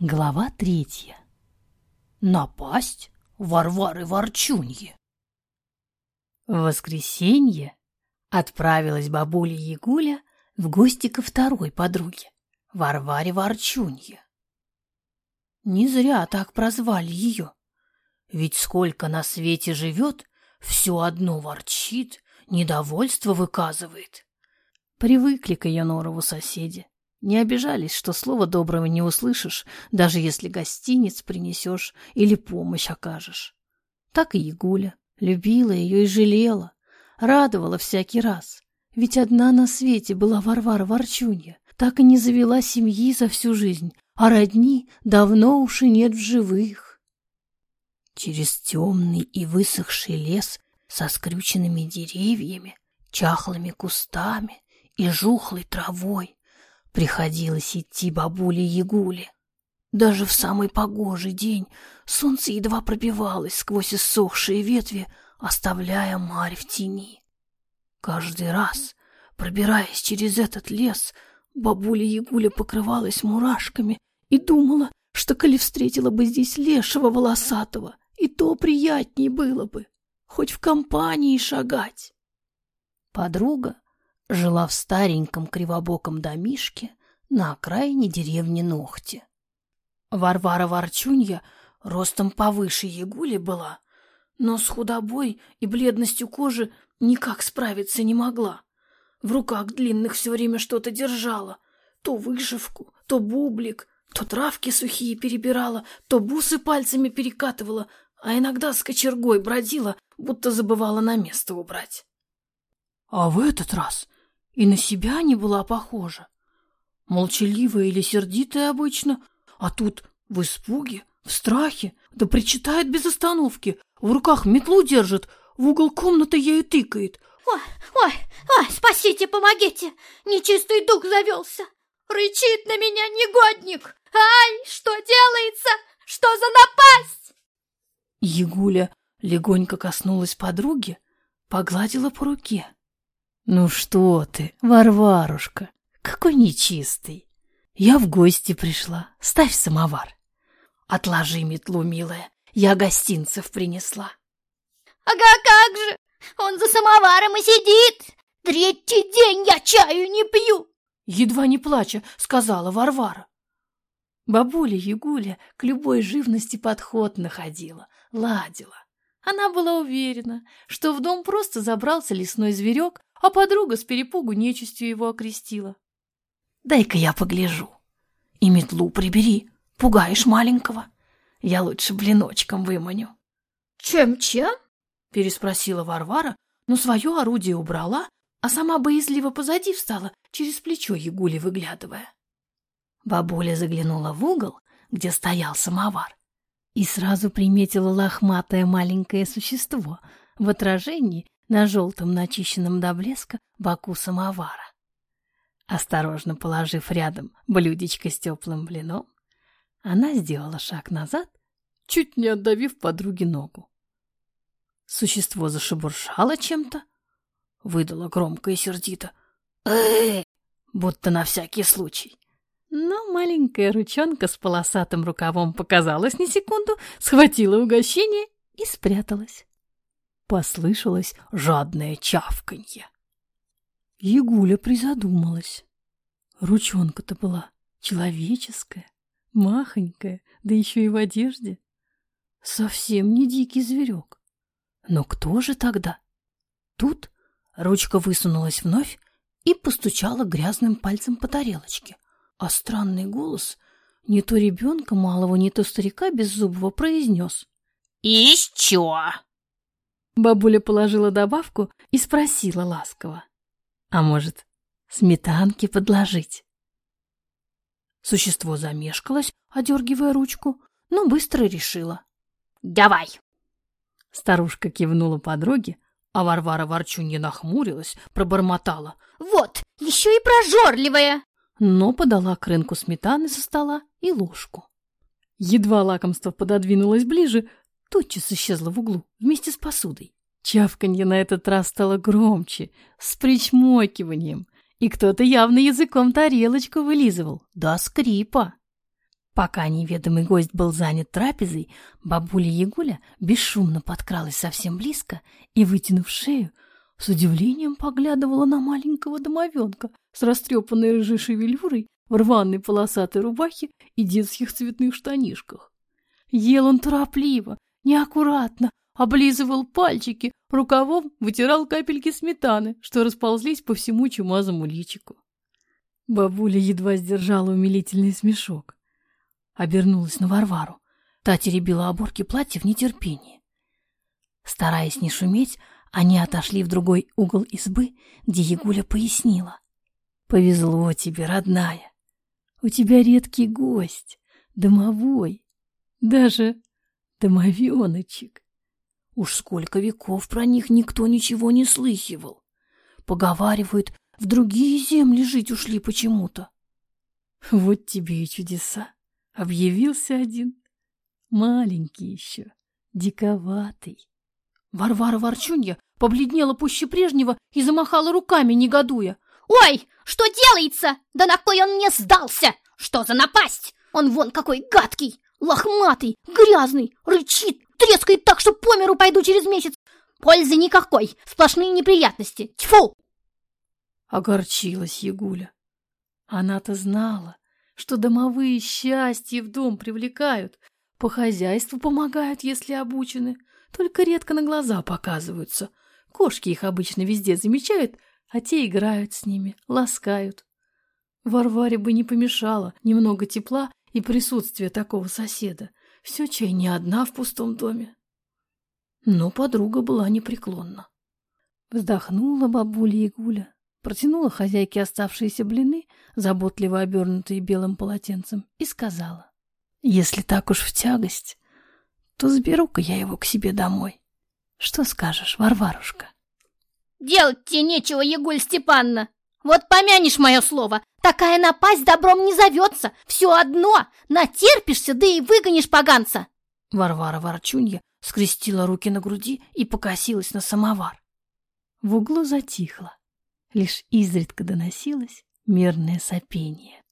Глава третья. Напасть Варвары Ворчуньи. В воскресенье отправилась бабуля Ягуля в гости ко второй подруге, Варваре Ворчунье. Не зря так прозвали ее, ведь сколько на свете живет, все одно ворчит, недовольство выказывает. Привыкли к ее норову соседи. Не обижались, что слова доброго не услышишь, даже если гостиниц принесешь или помощь окажешь. Так и Ягуля любила ее и жалела, радовала всякий раз. Ведь одна на свете была Варвара Ворчунья, так и не завела семьи за всю жизнь, а родни давно уж и нет в живых. Через темный и высохший лес со скрюченными деревьями, чахлыми кустами и жухлой травой Приходилось идти бабуле Ягуле. Даже в самый погожий день солнце едва пробивалось сквозь иссохшие ветви, оставляя марь в тени. Каждый раз, пробираясь через этот лес, бабуля Ягуля покрывалась мурашками и думала, что коли встретила бы здесь лешего волосатого, и то приятней было бы, хоть в компании шагать. Подруга жила в стареньком кривобоком домишке на окраине деревни Ногти. Варвара Ворчунья ростом повыше Ягули была, но с худобой и бледностью кожи никак справиться не могла. В руках длинных все время что-то держала, то вышивку, то бублик, то травки сухие перебирала, то бусы пальцами перекатывала, а иногда с кочергой бродила, будто забывала на место убрать. А в этот раз и на себя не была похожа. Молчаливая или сердитая обычно, а тут в испуге, в страхе, да причитает без остановки, в руках метлу держит, в угол комнаты ею тыкает. «Ой, ой, ой, спасите, помогите! Нечистый дух завелся! Рычит на меня негодник! Ай, что делается? Что за напасть?» Ягуля легонько коснулась подруги, погладила по руке. «Ну что ты, Варварушка, какой нечистый! Я в гости пришла, ставь самовар. Отложи метлу, милая, я гостинцев принесла». «Ага, как же! Он за самоваром и сидит! Третий день я чаю не пью!» Едва не плача, сказала Варвара. Бабуля Ягуля к любой живности подход находила, ладила. Она была уверена, что в дом просто забрался лесной зверек, а подруга с перепугу нечистью его окрестила. «Дай-ка я погляжу. И метлу прибери, пугаешь маленького. Я лучше блиночком выманю». «Чем-чем?» — переспросила Варвара, но свое орудие убрала, а сама боязливо позади встала, через плечо Ягули выглядывая. Бабуля заглянула в угол, где стоял самовар, и сразу приметила лохматое маленькое существо в отражении на желтом начищенном до блеска боку самовара. Осторожно положив рядом блюдечко с теплым блином, она сделала шаг назад, чуть не отдавив подруге ногу. Существо зашебуршало чем-то, выдало громко и сердито э будто на всякий случай. Но маленькая ручонка с полосатым рукавом показалась на секунду, схватила угощение и спряталась. Послышалось жадное чавканье. Ягуля призадумалась. Ручонка-то была человеческая, махонькая, да еще и в одежде. Совсем не дикий зверек. Но кто же тогда? Тут ручка высунулась вновь и постучала грязным пальцем по тарелочке, а странный голос не то ребенка малого, не то старика беззубого произнес. «Еще!» Бабуля положила добавку и спросила ласково. «А может, сметанки подложить?» Существо замешкалось, одергивая ручку, но быстро решила. «Давай!» Старушка кивнула подруге, а Варвара Ворчунья нахмурилась, пробормотала. «Вот, еще и прожорливая!» Но подала к рынку сметаны со стола и ложку. Едва лакомство пододвинулось ближе, тотчас исчезла в углу вместе с посудой. Чавканье на этот раз стало громче, с причмокиванием, и кто-то явно языком тарелочку вылизывал, до скрипа. Пока неведомый гость был занят трапезой, бабуля Ягуля бесшумно подкралась совсем близко и, вытянув шею, с удивлением поглядывала на маленького домовенка с растрепанной рыжей шевелюрой в рваной полосатой рубахе и детских цветных штанишках. Ел он торопливо, неаккуратно, облизывал пальчики, рукавом вытирал капельки сметаны, что расползлись по всему чумазому личику. Бабуля едва сдержала умилительный смешок. Обернулась на Варвару. Та теребила оборки платья в нетерпении. Стараясь не шуметь, они отошли в другой угол избы, где Ягуля пояснила. «Повезло тебе, родная. У тебя редкий гость, домовой, даже домовеночек. Уж сколько веков про них никто ничего не слыхивал. Поговаривают, в другие земли жить ушли почему-то. Вот тебе и чудеса. Объявился один, маленький еще, диковатый. Варвара Ворчунья побледнела пуще прежнего и замахала руками, негодуя. «Ой, что делается? Да на кой он мне сдался? Что за напасть? Он вон какой гадкий, лохматый, грязный, рычит, трескает так, что по миру пойду через месяц. Пользы никакой, сплошные неприятности. Тьфу!» Огорчилась Ягуля. Она-то знала, что домовые счастье в дом привлекают, по хозяйству помогают, если обучены, только редко на глаза показываются. Кошки их обычно везде замечают, а те играют с ними, ласкают. Варваре бы не помешало немного тепла и присутствие такого соседа. Все чай не одна в пустом доме. Но подруга была непреклонна. Вздохнула бабуля Ягуля, протянула хозяйке оставшиеся блины, заботливо обернутые белым полотенцем, и сказала, «Если так уж в тягость, то заберу-ка я его к себе домой. Что скажешь, Варварушка?» «Делать тебе нечего, Егуль Степанна! Вот помянешь мое слово, такая напасть добром не зовется, все одно, натерпишься, да и выгонишь поганца!» Варвара Ворчунья скрестила руки на груди и покосилась на самовар. В углу затихло. Лишь изредка доносилось мерное сопение.